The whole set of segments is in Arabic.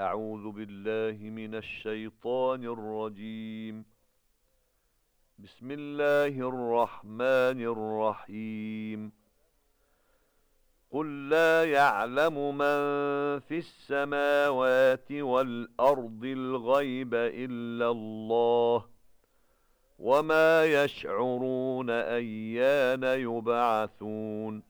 أعوذ بالله من الشيطان الرجيم. بسم الله الرحمن الرحيم. قل لا يعلم من في السماوات والأرض الغيب إلا الله وما يشعرون أيان يبعثون.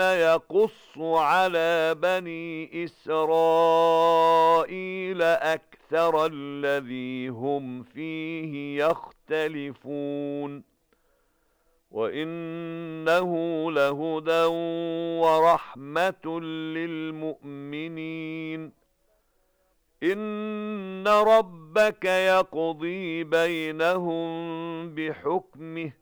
يَقُصُّ عَلَى بَنِي إِسْرَائِيلَ أَكْثَرَ الَّذِي هُمْ فِيهِ يَخْتَلِفُونَ. وَإِنَّهُ لَهُدًى وَرَحْمَةٌ لِلْمُؤْمِنِينَ. إِنَّ رَبَّكَ يَقْضِي بَيْنَهُم بِحُكْمِهِ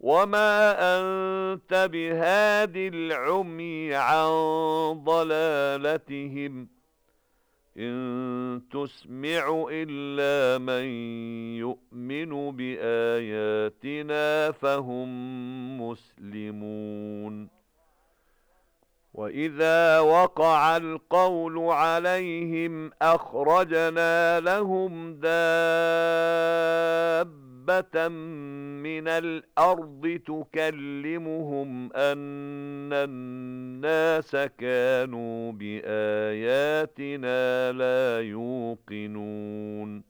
وَمَا أَنْتَ بِهَادِ الْعُمْيِ عَنْ ضَلَالَتِهِمْ إِن تُسْمِعُ إِلَّا مَن يُؤْمِنُ بِآيَاتِنَا فَهُم مُسْلِمُونَ وَإِذَا وَقَعَ الْقَوْلُ عَلَيْهِمْ أَخْرَجْنَا لَهُمْ دَابَّةً دَابَّةً مِنَ الْأَرْضِ تُكَلِّمُهُمْ أَنَّ النَّاسَ كَانُوا بِآيَاتِنَا لَا يُوقِنُونَ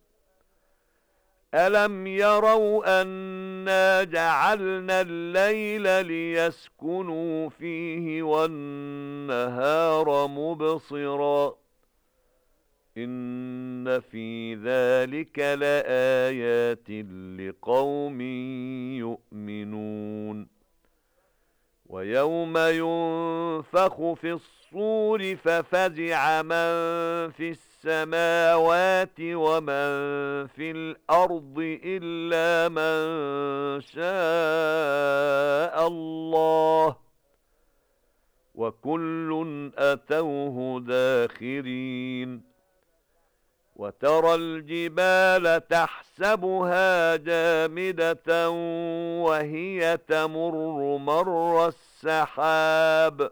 أَلَمْ يَرَوْا أَنَّ إِنَّا جَعَلْنَا اللَّيْلَ لِيَسْكُنُوا فِيهِ وَالنَّهَارَ مُبْصِرًا إِنَّ فِي ذَلِكَ لَآيَاتٍ لِقَوْمٍ يُؤْمِنُونَ وَيَوْمَ يُنفَخُ فِي الصُّورِ فَفَزِعَ مَن فِي السَّمَاوَاتِ وَمَن فِي الْأَرْضِ إِلَّا مَن شَاءَ اللَّهُ وَكُلٌّ أَتَوْهُ دَاخِرِينَ وَتَرَى الْجِبَالَ تَحْسَبُهَا جَامِدَةً وَهِيَ تَمُرُّ مَرَّ السَّحَابِ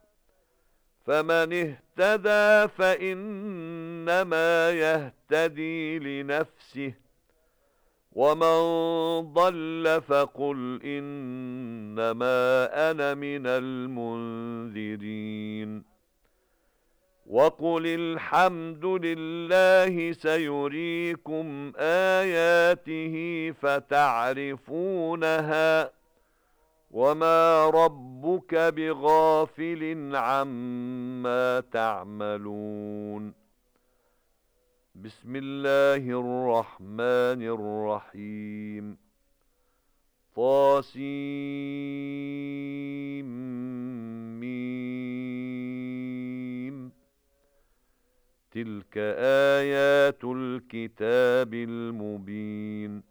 فَمَنِ اهْتَدَى فَإِنَّمَا يَهْتَدِي لِنَفْسِهِ وَمَنْ ضَلَّ فَقُلْ إِنَّمَا أَنَا مِنَ الْمُنذِرِينَ. وَقُلِ الْحَمْدُ لِلَّهِ سَيُرِيكُمْ آيَاتِهِ فَتَعْرِفُونَهَا وَمَا رَبُّكَ بِغَافِلٍ عَمَّا تَعْمَلُونَ بِسْمِ اللَّهِ الرَّحْمَنِ الرَّحِيمِ طاسيم تِلْكَ آيَاتُ الْكِتَابِ الْمُبِينِ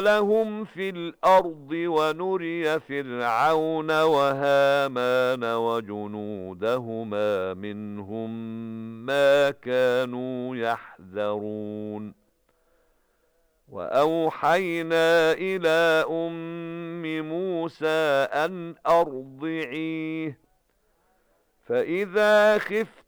لَهُمْ فِي الْأَرْضِ وَنُرِيَ فِرْعَوْنَ وَهَامَانَ وَجُنُودَهُمَا مِنْهُمْ مَا كَانُوا يَحْذَرُونَ. وَأَوْحَيْنَا إِلَى أُمِّ مُوسَى أَنْ أَرْضِعِيهِ فَإِذَا خِفْتِ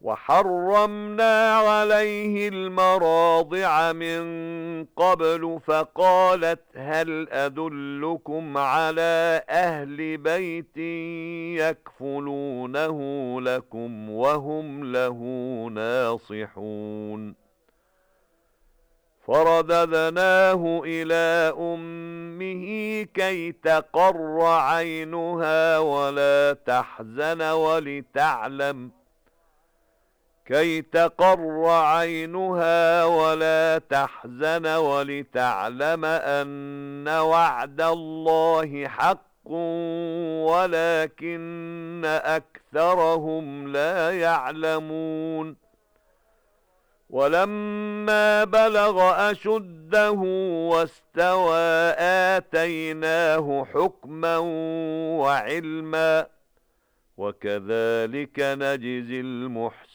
وحرمنا عليه المراضع من قبل فقالت هل أدلكم على أهل بيت يكفلونه لكم وهم له ناصحون؟ فرددناه إلى أمه كي تقر عينها ولا تحزن ولتعلم كي تقر عينها ولا تحزن ولتعلم أن وعد الله حق ولكن أكثرهم لا يعلمون. ولما بلغ أشده واستوى آتيناه حكما وعلما. وكذلك نجزي المحسنين.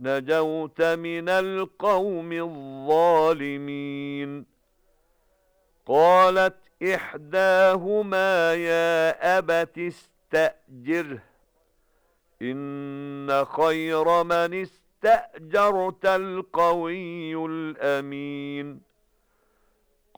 نجوت من القوم الظالمين. قالت إحداهما يا أبت استأجره إن خير من استأجرت القوي الأمين.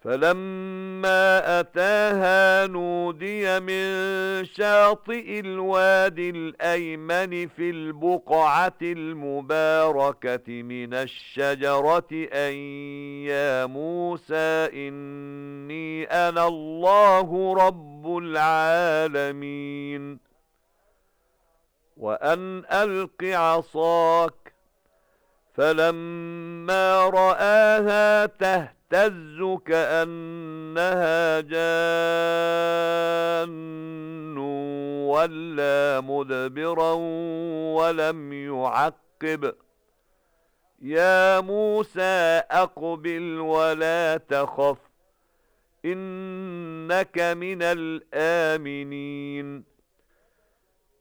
فلما أتاها نودي من شاطئ الوادي الأيمن في البقعة المباركة من الشجرة أن يا موسى إني أنا الله رب العالمين. وأن ألق عصاك. فلما رآها تهتم تهتز كأنها جان ولا مدبرا ولم يعقب. يا موسى أقبل ولا تخف إنك من الآمنين.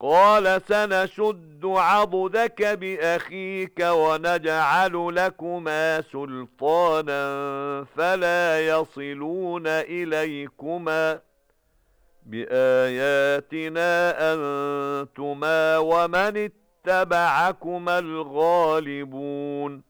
قال سنشد عضدك بأخيك ونجعل لكما سلطانا فلا يصلون إليكما بآياتنا أنتما ومن اتبعكما الغالبون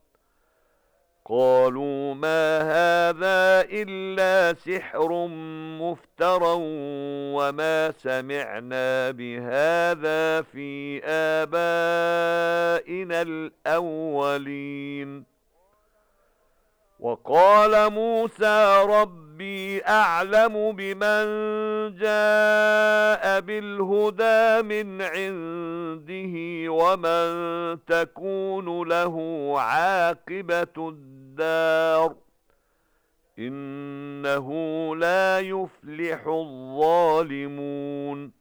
قالوا ما هذا إلا سحر مفترى وما سمعنا بهذا في آبائنا الأولين. وقال موسى ربي أعلم بمن جاء بالهدى من عنده ومن تكون له عاقبة الدار إنه لا يفلح الظالمون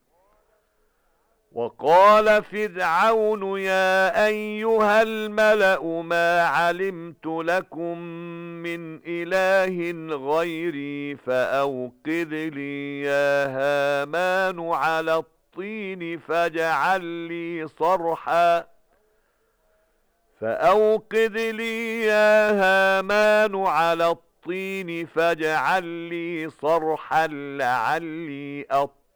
وقال فرعون يا أيها الملأ ما علمت لكم من إله غيري فأوقذ لي يا هامان على الطين فاجعل لي صرحا. فأوقذ لي يا هامان على الطين فاجعل لي صرحا لعلي أطلع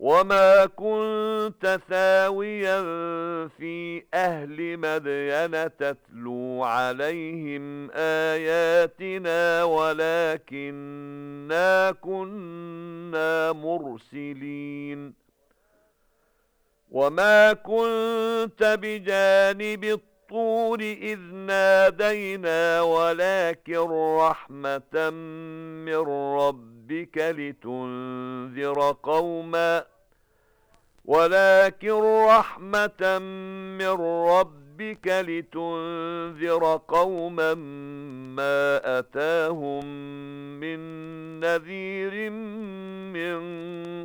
وَمَا كُنْتَ ثَاوِيًا فِي أَهْلِ مَدْيَنَ تَتْلُو عَلَيْهِمْ آيَاتِنَا وَلَكِنَّا كُنَّا مُرْسِلِينَ وَمَا كُنْتَ بِجَانِبِ الطُّورِ إِذْ نَادَيْنَا وَلَكِنْ رَحْمَةً مِّن رَّبِّكَ لِتُنذِرَ قَوْمًا ولكن رحمة من ربك لتنذر قوما ما أتاهم من نذير من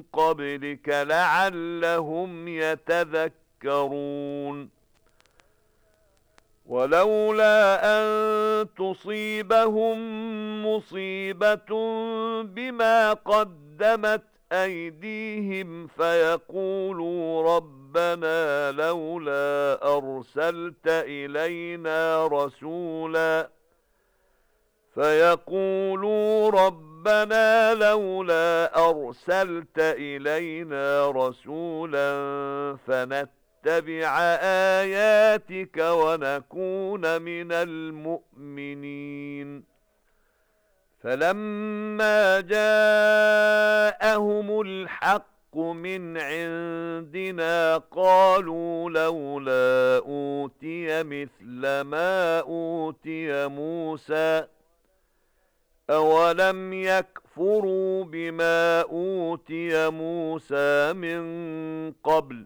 قبلك لعلهم يتذكرون ولولا أن تصيبهم مصيبة بما قدمت أيديهم فيقولوا ربنا لولا أرسلت إلينا رسولا فيقولوا ربنا لولا أرسلت إلينا رسولا فنتبع آياتك ونكون من المؤمنين. فَلَمَّا جَاءَهُمُ الْحَقُّ مِنْ عِنْدِنَا قَالُوا لَوْلَا أُوتِيَ مِثْلَ مَا أُوتِيَ مُوسَى أَوَلَمْ يَكْفُرُوا بِمَا أُوتِيَ مُوسَى مِنْ قَبْلُ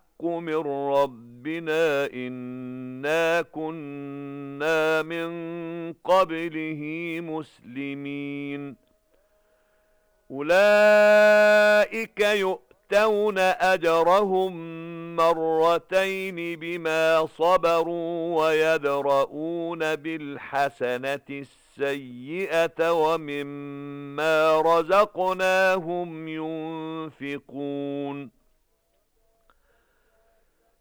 الْحَقُّ مِنْ رَبِّنَا إِنَّا كُنَّا مِنْ قَبْلِهِ مُسْلِمِينَ. أُولَئِكَ يُؤْتَوْنَ أَجْرَهُمْ مرتين بما صبروا ويدرؤون بالحسنة السيئة ومما رزقناهم ينفقون.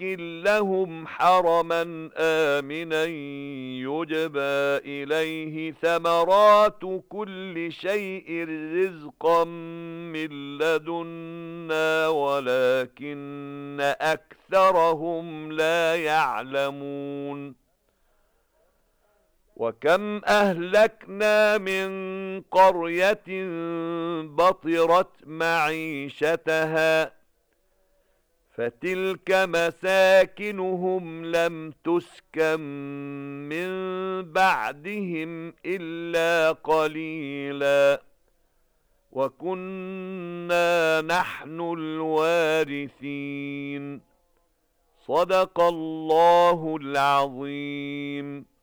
نُمَكِّنْ لَهُمْ حَرَمًا آمِنًا يُجْبَى إِلَيْهِ ثَمَرَاتُ كُلِّ شَيْءٍ رِزْقًا مِنْ لَدُنَّا وَلَكِنَّ أَكْثَرَهُمْ لَا يَعْلَمُونَ وَكَمْ أَهْلَكْنَا مِنْ قَرْيَةٍ بَطِرَتْ مَعِيشَتَهَا فَتِلْكَ مَسَاكِنُهُمْ لَمْ تُسْكَنْ مِنْ بَعْدِهِمْ إِلَّا قَلِيلًا. وَكُنَّا نَحْنُ الْوَارِثِينَ. صَدَقَ اللَّهُ الْعَظِيمُ.